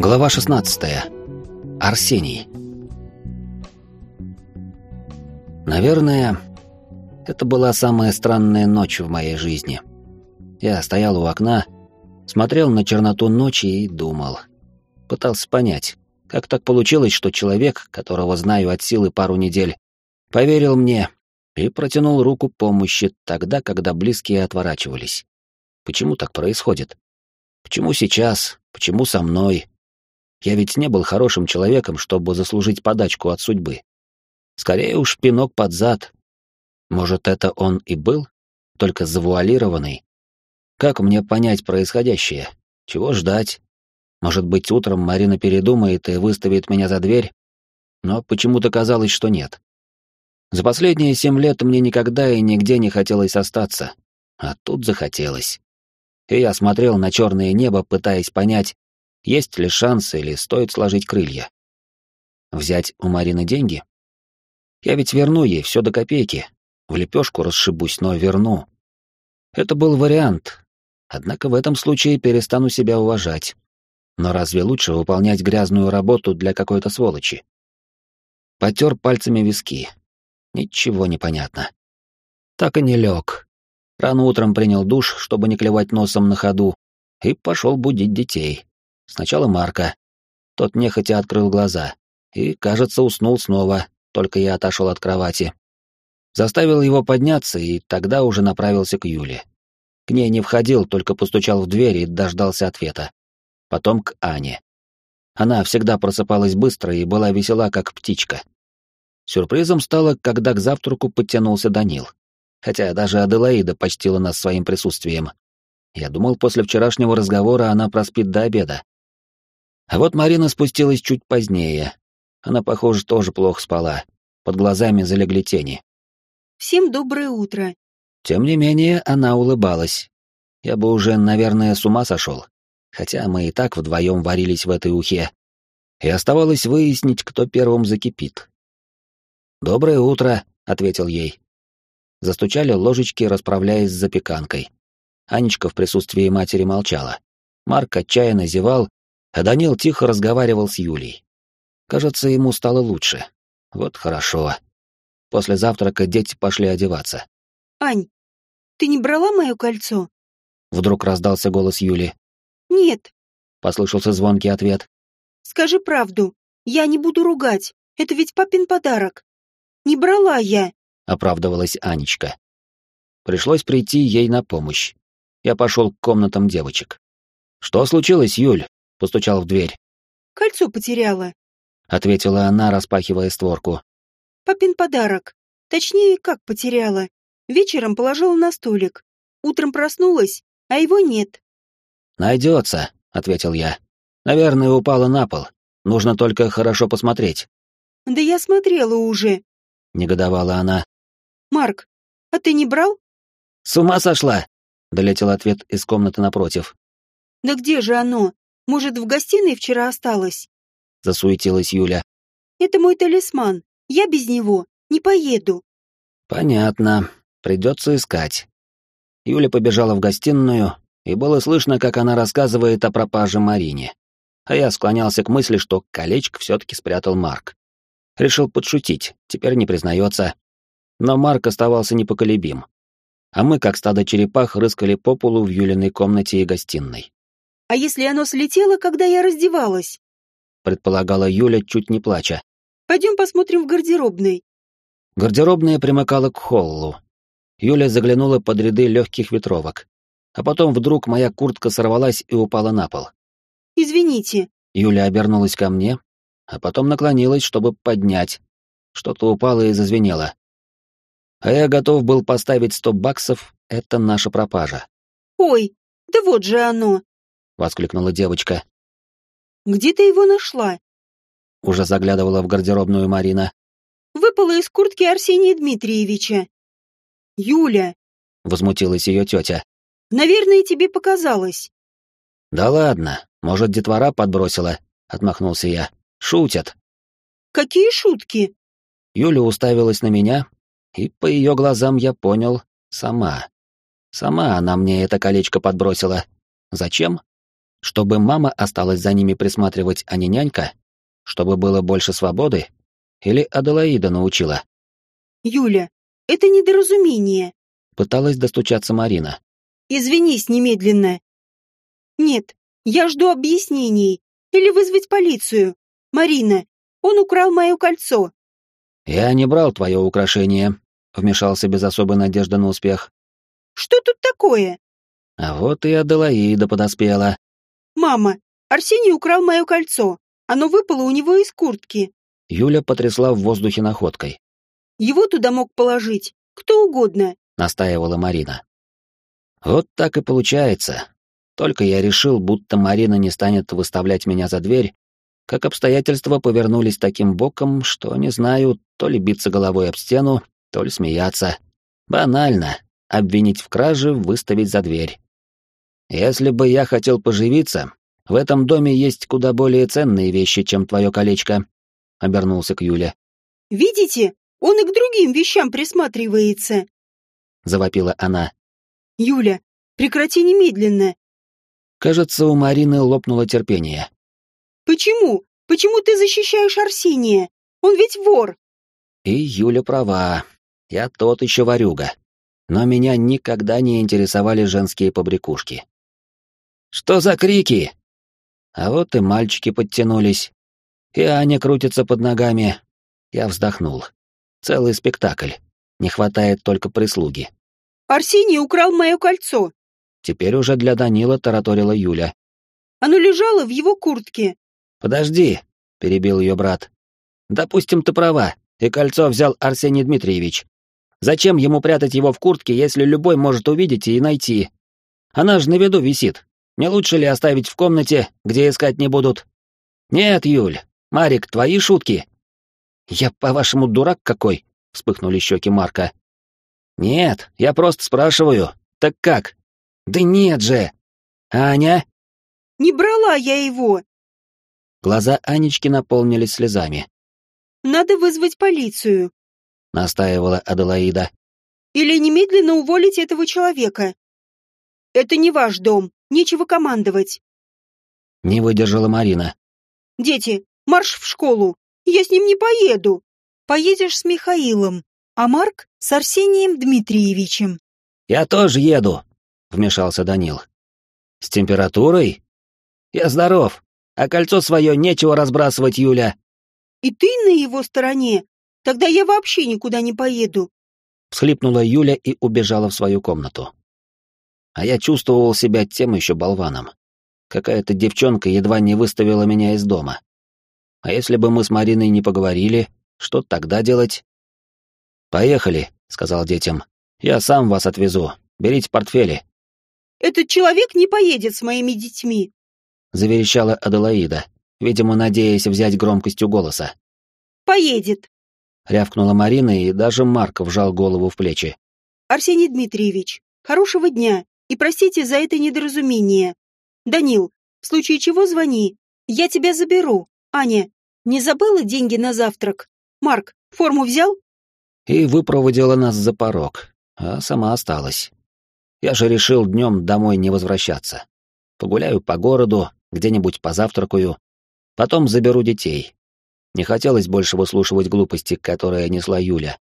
Глава 16. Арсений. Наверное, это была самая странная ночь в моей жизни. Я стоял у окна, смотрел на черноту ночи и думал. Пытался понять, как так получилось, что человек, которого знаю от силы пару недель, поверил мне и протянул руку помощи тогда, когда близкие отворачивались. Почему так происходит? Почему сейчас? Почему со мной? Я ведь не был хорошим человеком, чтобы заслужить подачку от судьбы. Скорее уж пинок под зад. Может, это он и был, только завуалированный? Как мне понять происходящее? Чего ждать? Может быть, утром Марина передумает и выставит меня за дверь? Но почему-то казалось, что нет. За последние семь лет мне никогда и нигде не хотелось остаться, а тут захотелось и я смотрел на черное небо, пытаясь понять, есть ли шанс или стоит сложить крылья. Взять у Марины деньги? Я ведь верну ей все до копейки. В лепешку расшибусь, но верну. Это был вариант. Однако в этом случае перестану себя уважать. Но разве лучше выполнять грязную работу для какой-то сволочи? Потер пальцами виски. Ничего не понятно. Так и не лег, Рано утром принял душ, чтобы не клевать носом на ходу, и пошел будить детей. Сначала Марка. Тот нехотя открыл глаза и, кажется, уснул снова, только я отошел от кровати. Заставил его подняться и тогда уже направился к Юле. К ней не входил, только постучал в дверь и дождался ответа. Потом к Ане. Она всегда просыпалась быстро и была весела, как птичка. Сюрпризом стало, когда к завтраку подтянулся Данил хотя даже Аделаида почтила нас своим присутствием. Я думал, после вчерашнего разговора она проспит до обеда. А вот Марина спустилась чуть позднее. Она, похоже, тоже плохо спала. Под глазами залегли тени. «Всем доброе утро». Тем не менее, она улыбалась. Я бы уже, наверное, с ума сошел. Хотя мы и так вдвоем варились в этой ухе. И оставалось выяснить, кто первым закипит. «Доброе утро», — ответил ей. Застучали ложечки, расправляясь с запеканкой. Анечка в присутствии матери молчала. Марк отчаянно зевал, а Данил тихо разговаривал с Юлей. Кажется, ему стало лучше. Вот хорошо. После завтрака дети пошли одеваться. «Ань, ты не брала мое кольцо?» Вдруг раздался голос Юли. «Нет», — послышался звонкий ответ. «Скажи правду. Я не буду ругать. Это ведь папин подарок. Не брала я оправдывалась Анечка. Пришлось прийти ей на помощь. Я пошел к комнатам девочек. «Что случилось, Юль?» — постучал в дверь. «Кольцо потеряла», — ответила она, распахивая створку. «Папин подарок. Точнее, как потеряла. Вечером положила на столик. Утром проснулась, а его нет». «Найдется», — ответил я. «Наверное, упала на пол. Нужно только хорошо посмотреть». «Да я смотрела уже», — негодовала она. Марк, а ты не брал? С ума сошла? Долетел ответ из комнаты напротив. Да где же оно? Может, в гостиной вчера осталось? Засуетилась Юля. Это мой талисман. Я без него не поеду. Понятно. Придется искать. Юля побежала в гостиную, и было слышно, как она рассказывает о пропаже Марине. А я склонялся к мысли, что колечко все-таки спрятал Марк. Решил подшутить, теперь не признается, но Марк оставался непоколебим. А мы, как стадо черепах, рыскали по полу в Юлиной комнате и гостиной. «А если оно слетело, когда я раздевалась?» предполагала Юля, чуть не плача. «Пойдем посмотрим в гардеробной». Гардеробная примыкала к холлу. Юля заглянула под ряды легких ветровок. А потом вдруг моя куртка сорвалась и упала на пол. «Извините». Юля обернулась ко мне, а потом наклонилась, чтобы поднять. Что-то упало и зазвенело. А я готов был поставить сто баксов, это наша пропажа. «Ой, да вот же оно!» — воскликнула девочка. «Где ты его нашла?» Уже заглядывала в гардеробную Марина. «Выпала из куртки Арсения Дмитриевича». «Юля!» — возмутилась ее тетя. «Наверное, тебе показалось». «Да ладно, может, детвора подбросила?» — отмахнулся я. «Шутят». «Какие шутки?» Юля уставилась на меня, и по ее глазам я понял, сама. Сама она мне это колечко подбросила. Зачем? Чтобы мама осталась за ними присматривать, а не нянька? Чтобы было больше свободы? Или Аделаида научила? «Юля, это недоразумение», — пыталась достучаться Марина. «Извинись немедленно». «Нет, я жду объяснений. Или вызвать полицию. Марина, он украл мое кольцо». «Я не брал твое украшение», — вмешался без особой надежды на успех. «Что тут такое?» А вот и Аделаида подоспела. «Мама, Арсений украл мое кольцо. Оно выпало у него из куртки». Юля потрясла в воздухе находкой. «Его туда мог положить кто угодно», — настаивала Марина. «Вот так и получается. Только я решил, будто Марина не станет выставлять меня за дверь, как обстоятельства повернулись таким боком, что не знаю, то ли биться головой об стену, то ли смеяться. Банально. Обвинить в краже, выставить за дверь. Если бы я хотел поживиться, в этом доме есть куда более ценные вещи, чем твое колечко. Обернулся к Юле. Видите, он и к другим вещам присматривается. Завопила она. Юля, прекрати немедленно. Кажется, у Марины лопнуло терпение. Почему? Почему ты защищаешь Арсения? Он ведь вор. И Юля права. Я тот еще ворюга. Но меня никогда не интересовали женские побрякушки. Что за крики? А вот и мальчики подтянулись. И Аня крутится под ногами. Я вздохнул. Целый спектакль. Не хватает только прислуги. Арсений украл мое кольцо. Теперь уже для Данила тараторила Юля. Оно лежало в его куртке. Подожди, перебил ее брат. Допустим, ты права, и кольцо взял Арсений Дмитриевич. Зачем ему прятать его в куртке, если любой может увидеть и найти? Она же на виду висит. Не лучше ли оставить в комнате, где искать не будут? Нет, Юль, Марик, твои шутки. Я, по-вашему, дурак какой? Вспыхнули щеки Марка. Нет, я просто спрашиваю. Так как? Да нет же. Аня? Не брала я его. Глаза Анечки наполнились слезами. Надо вызвать полицию, настаивала Аделаида. Или немедленно уволить этого человека. Это не ваш дом. Нечего командовать. Не выдержала Марина. Дети, марш в школу. Я с ним не поеду. Поедешь с Михаилом, а Марк с Арсением Дмитриевичем. Я тоже еду, вмешался Данил. С температурой? Я здоров, а кольцо свое нечего разбрасывать, Юля. И ты на его стороне? Тогда я вообще никуда не поеду. Всхлипнула Юля и убежала в свою комнату а я чувствовал себя тем еще болваном. Какая-то девчонка едва не выставила меня из дома. А если бы мы с Мариной не поговорили, что тогда делать? «Поехали», — сказал детям. «Я сам вас отвезу. Берите портфели». «Этот человек не поедет с моими детьми», — заверещала Аделаида, видимо, надеясь взять громкостью голоса. «Поедет», — рявкнула Марина, и даже Марк вжал голову в плечи. «Арсений Дмитриевич, хорошего дня. И простите за это недоразумение. Данил, в случае чего звони. Я тебя заберу. Аня, не забыла деньги на завтрак? Марк, форму взял? И выпроводила нас за порог, а сама осталась. Я же решил днем домой не возвращаться. Погуляю по городу, где-нибудь позавтракаю, потом заберу детей. Не хотелось больше выслушивать глупости, которые несла Юля.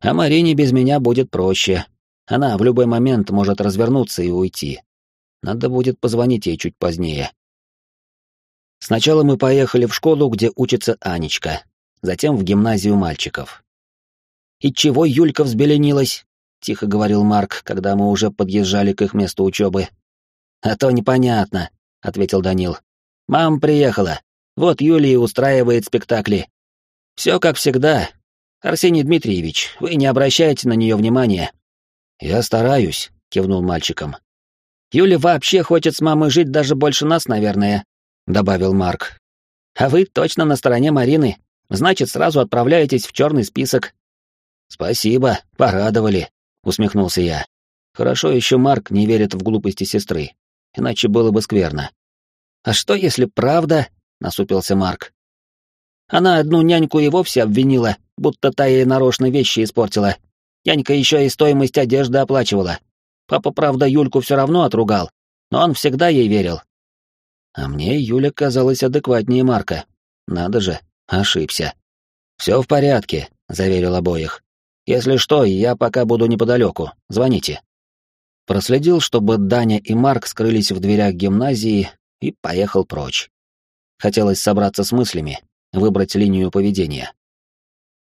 А Марине без меня будет проще, она в любой момент может развернуться и уйти. Надо будет позвонить ей чуть позднее. Сначала мы поехали в школу, где учится Анечка, затем в гимназию мальчиков. «И чего Юлька взбеленилась?» — тихо говорил Марк, когда мы уже подъезжали к их месту учебы. «А то непонятно», — ответил Данил. «Мам приехала. Вот Юлия устраивает спектакли. Все как всегда. Арсений Дмитриевич, вы не обращайте на нее внимания. «Я стараюсь», — кивнул мальчиком. «Юля вообще хочет с мамой жить даже больше нас, наверное», — добавил Марк. «А вы точно на стороне Марины. Значит, сразу отправляетесь в черный список». «Спасибо, порадовали», — усмехнулся я. «Хорошо еще Марк не верит в глупости сестры, иначе было бы скверно». «А что, если правда?» — насупился Марк. «Она одну няньку и вовсе обвинила, будто та ей нарочно вещи испортила, Янька еще и стоимость одежды оплачивала. Папа, правда, Юльку все равно отругал, но он всегда ей верил. А мне Юля казалась адекватнее Марка. Надо же, ошибся. «Все в порядке», — заверил обоих. «Если что, я пока буду неподалеку. Звоните». Проследил, чтобы Даня и Марк скрылись в дверях гимназии и поехал прочь. Хотелось собраться с мыслями, выбрать линию поведения.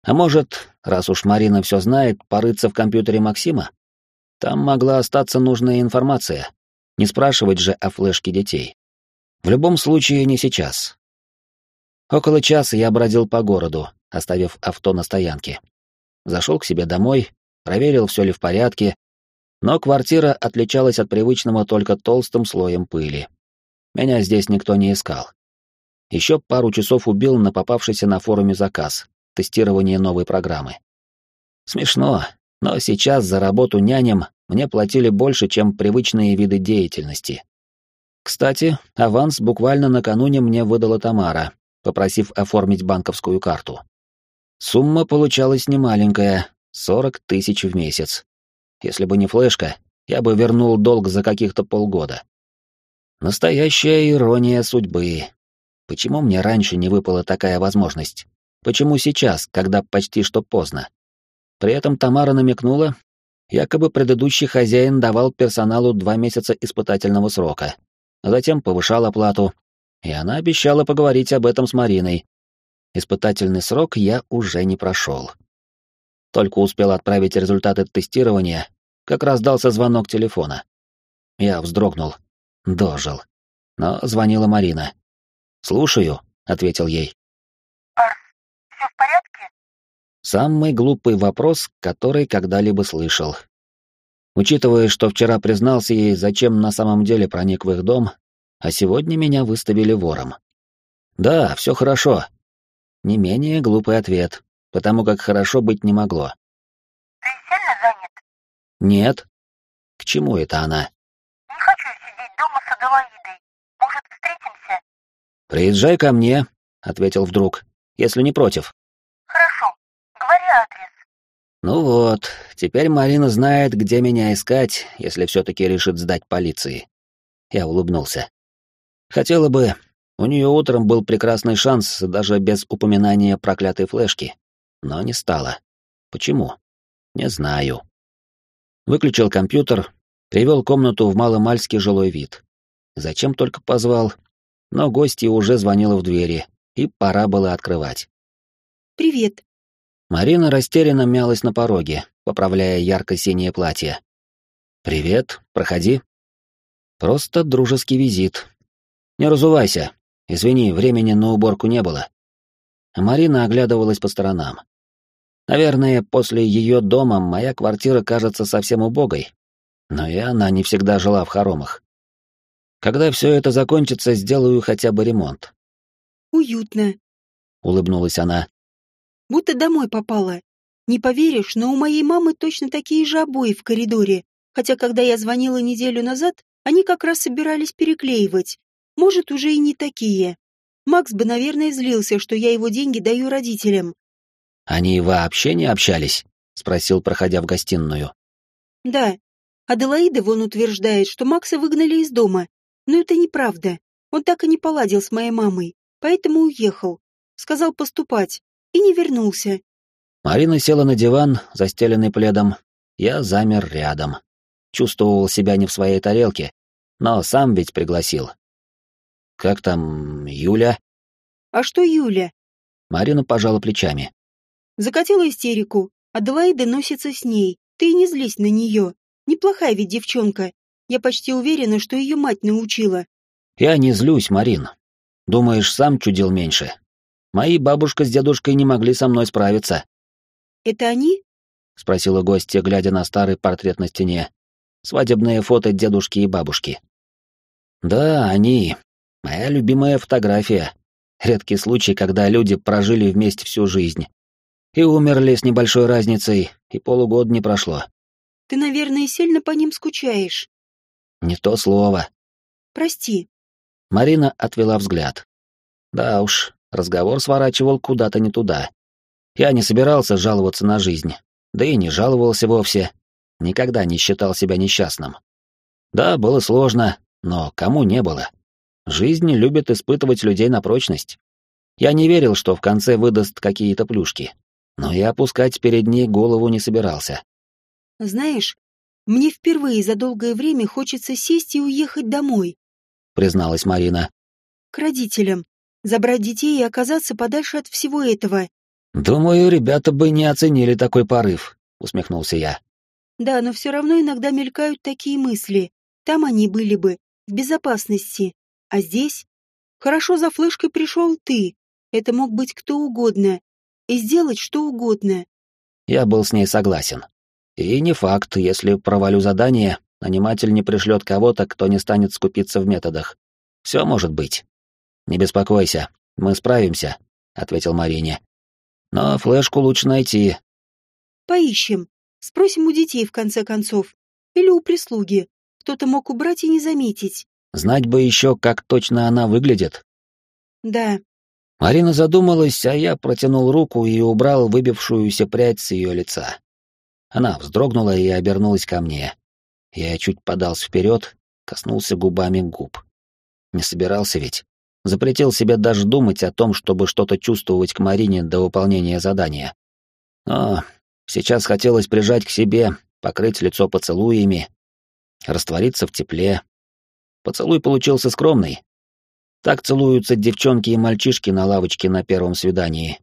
А может, раз уж Марина все знает, порыться в компьютере Максима? Там могла остаться нужная информация. Не спрашивать же о флешке детей. В любом случае, не сейчас. Около часа я бродил по городу, оставив авто на стоянке. Зашел к себе домой, проверил, все ли в порядке, но квартира отличалась от привычного только толстым слоем пыли. Меня здесь никто не искал. Еще пару часов убил на попавшийся на форуме заказ — тестирование новой программы. Смешно, но сейчас за работу няням мне платили больше, чем привычные виды деятельности. Кстати, аванс буквально накануне мне выдала Тамара, попросив оформить банковскую карту. Сумма получалась немаленькая — 40 тысяч в месяц. Если бы не флешка, я бы вернул долг за каких-то полгода. Настоящая ирония судьбы. Почему мне раньше не выпала такая возможность? Почему сейчас, когда почти что поздно? При этом Тамара намекнула, якобы предыдущий хозяин давал персоналу два месяца испытательного срока, а затем повышал оплату, и она обещала поговорить об этом с Мариной. Испытательный срок я уже не прошел. Только успел отправить результаты тестирования, как раздался звонок телефона. Я вздрогнул. Дожил. Но звонила Марина. «Слушаю», — ответил ей. «Арс, все в порядке?» Самый глупый вопрос, который когда-либо слышал. Учитывая, что вчера признался ей, зачем на самом деле проник в их дом, а сегодня меня выставили вором. «Да, все хорошо». Не менее глупый ответ, потому как хорошо быть не могло. «Ты сильно занят?» «Нет». «К чему это она?» «Не хочу сидеть дома с Аделаидой. Может, встретимся?» «Приезжай ко мне», — ответил вдруг, — «если не против». Ну вот, теперь Марина знает, где меня искать, если все-таки решит сдать полиции. Я улыбнулся. Хотела бы, у нее утром был прекрасный шанс, даже без упоминания проклятой флешки. Но не стало. Почему? Не знаю. Выключил компьютер, привел комнату в маломальский жилой вид. Зачем только позвал? Но гостья уже звонила в двери, и пора было открывать. «Привет». Марина растерянно мялась на пороге, поправляя ярко-синее платье. «Привет, проходи». Просто дружеский визит, не разувайся. Извини, времени на уборку не было. Марина оглядывалась по сторонам. Наверное, после ее дома моя квартира кажется совсем убогой. Но и она не всегда жила в хоромах. Когда все это закончится, сделаю хотя бы ремонт. «Уютно», — улыбнулась она. «Будто домой попала. Не поверишь, но у моей мамы точно такие же обои в коридоре, хотя когда я звонила неделю назад, они как раз собирались переклеивать. Может, уже и не такие. Макс бы, наверное, злился, что я его деньги даю родителям. «Они вообще не общались?» — спросил, проходя в гостиную. Да. Аделаида вон утверждает, что Макса выгнали из дома. Но это неправда. Он так и не поладил с моей мамой, поэтому уехал. Сказал поступать. И не вернулся. Марина села на диван, застеленный пледом. Я замер рядом. Чувствовал себя не в своей тарелке, но сам ведь пригласил. Как там Юля? А что Юля? Марина пожала плечами. Закатила истерику. Аделаида носится с ней. Ты не злись на нее. Неплохая ведь девчонка. Я почти уверена, что ее мать научила. Я не злюсь, Марин. Думаешь, сам чудил меньше? Мои бабушка с дедушкой не могли со мной справиться. Это они? Спросила гостья, глядя на старый портрет на стене. Свадебное фото дедушки и бабушки. Да, они. Моя любимая фотография. Редкий случай, когда люди прожили вместе всю жизнь. И умерли с небольшой разницей, и полугода не прошло. Ты, наверное, сильно по ним скучаешь. Не то слово. Прости. Марина отвела взгляд. Да уж, разговор сворачивал куда-то не туда. Я не собирался жаловаться на жизнь, да и не жаловался вовсе. Никогда не считал себя несчастным. Да, было сложно, но кому не было? Жизнь любит испытывать людей на прочность. Я не верил, что в конце выдаст какие-то плюшки, но и опускать перед ней голову не собирался. Знаешь, мне впервые за долгое время хочется сесть и уехать домой, призналась Марина. К родителям, забрать детей и оказаться подальше от всего этого. Думаю, ребята бы не оценили такой порыв, усмехнулся я. Да, но все равно иногда мелькают такие мысли. Там они были бы в безопасности, а здесь хорошо за флешкой пришел ты. Это мог быть кто угодно и сделать что угодно. Я был с ней согласен. И не факт, если провалю задание, наниматель не пришлет кого-то, кто не станет скупиться в методах. Все может быть. Не беспокойся, мы справимся, ответил Марине. Но флешку лучше найти. Поищем. Спросим у детей в конце концов. Или у прислуги. Кто-то мог убрать и не заметить. Знать бы еще, как точно она выглядит. Да. Марина задумалась, а я протянул руку и убрал выбившуюся прядь с ее лица. Она вздрогнула и обернулась ко мне. Я чуть подался вперед, коснулся губами губ. Не собирался ведь. Запретил себе даже думать о том, чтобы что-то чувствовать к Марине до выполнения задания. Но сейчас хотелось прижать к себе, покрыть лицо поцелуями, раствориться в тепле. Поцелуй получился скромный. Так целуются девчонки и мальчишки на лавочке на первом свидании.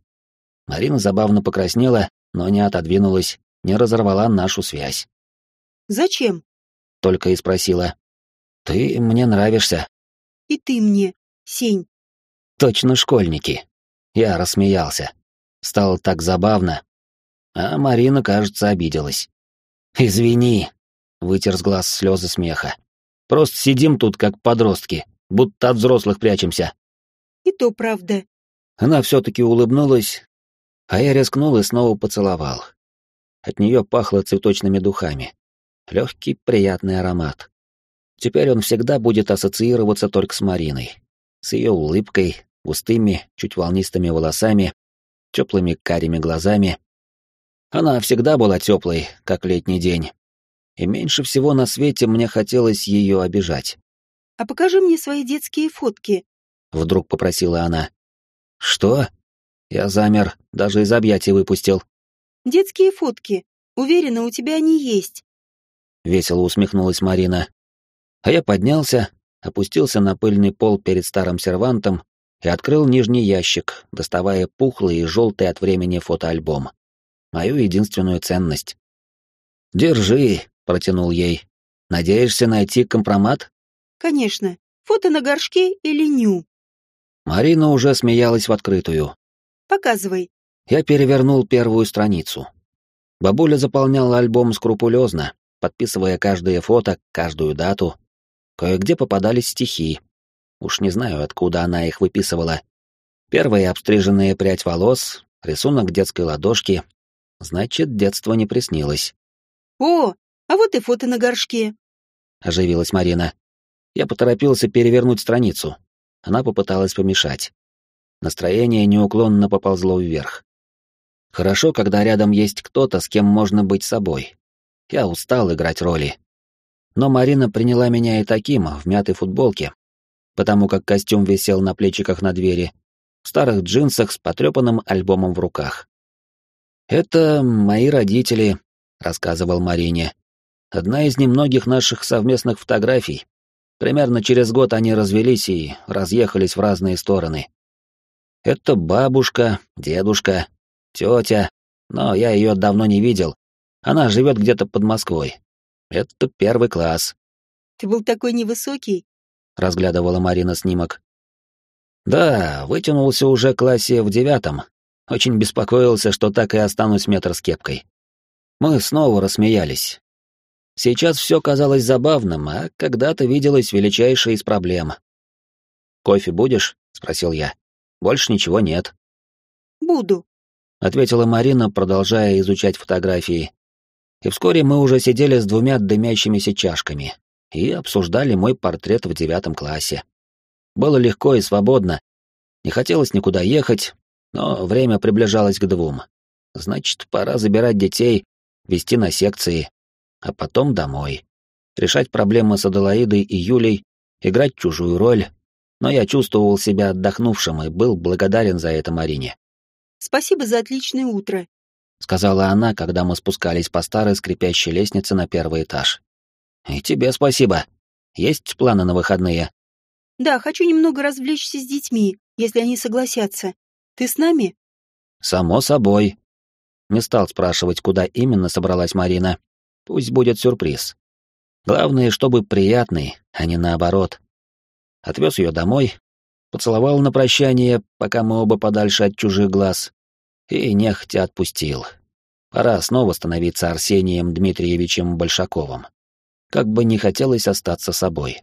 Марина забавно покраснела, но не отодвинулась, не разорвала нашу связь. «Зачем?» — только и спросила. «Ты мне нравишься». «И ты мне, Сень». «Точно школьники». Я рассмеялся. Стало так забавно. А Марина, кажется, обиделась. «Извини», — вытер с глаз слезы смеха. «Просто сидим тут, как подростки, будто от взрослых прячемся». «И то правда». Она все-таки улыбнулась, а я рискнул и снова поцеловал. От нее пахло цветочными духами. Легкий, приятный аромат. Теперь он всегда будет ассоциироваться только с Мариной. С ее улыбкой, густыми, чуть волнистыми волосами, теплыми карими глазами. Она всегда была теплой, как летний день. И меньше всего на свете мне хотелось ее обижать. «А покажи мне свои детские фотки», — вдруг попросила она. «Что?» Я замер, даже из объятий выпустил. Детские фотки. Уверена, у тебя они есть. Весело усмехнулась Марина. А я поднялся, опустился на пыльный пол перед старым сервантом и открыл нижний ящик, доставая пухлый и желтый от времени фотоальбом. Мою единственную ценность. «Держи», — протянул ей. «Надеешься найти компромат?» «Конечно. Фото на горшке или ню?» Марина уже смеялась в открытую. «Показывай». Я перевернул первую страницу. Бабуля заполняла альбом скрупулезно, подписывая каждое фото, каждую дату. Кое-где попадались стихи. Уж не знаю, откуда она их выписывала. Первая обстриженная прядь волос, рисунок детской ладошки. Значит, детство не приснилось. «О, а вот и фото на горшке», — оживилась Марина. Я поторопился перевернуть страницу. Она попыталась помешать. Настроение неуклонно поползло вверх. Хорошо, когда рядом есть кто-то, с кем можно быть собой. Я устал играть роли. Но Марина приняла меня и таким, в мятой футболке, потому как костюм висел на плечиках на двери, в старых джинсах с потрепанным альбомом в руках. «Это мои родители», — рассказывал Марине. «Одна из немногих наших совместных фотографий. Примерно через год они развелись и разъехались в разные стороны. Это бабушка, дедушка, тетя, но я ее давно не видел. Она живет где-то под Москвой. Это первый класс. Ты был такой невысокий? Разглядывала Марина снимок. Да, вытянулся уже классе в девятом. Очень беспокоился, что так и останусь метр с кепкой. Мы снова рассмеялись. Сейчас все казалось забавным, а когда-то виделось величайшей из проблем. «Кофе будешь?» — спросил я. «Больше ничего нет». «Буду», ответила Марина, продолжая изучать фотографии. И вскоре мы уже сидели с двумя дымящимися чашками и обсуждали мой портрет в девятом классе. Было легко и свободно. Не хотелось никуда ехать, но время приближалось к двум. Значит, пора забирать детей, вести на секции, а потом домой. Решать проблемы с Аделаидой и Юлей, играть чужую роль. но я чувствовал себя отдохнувшим и был благодарен за это Марине. «Спасибо за отличное утро», — сказала она, когда мы спускались по старой скрипящей лестнице на первый этаж. «И тебе спасибо. Есть планы на выходные?» «Да, хочу немного развлечься с детьми, если они согласятся. Ты с нами?» «Само собой». Не стал спрашивать, куда именно собралась Марина. Пусть будет сюрприз. Главное, чтобы приятный, а не наоборот. Отвез ее домой, поцеловал на прощание, пока мы оба подальше от чужих глаз, и нехотя отпустил. Пора снова становиться Арсением Дмитриевичем Большаковым. Как бы не хотелось остаться собой.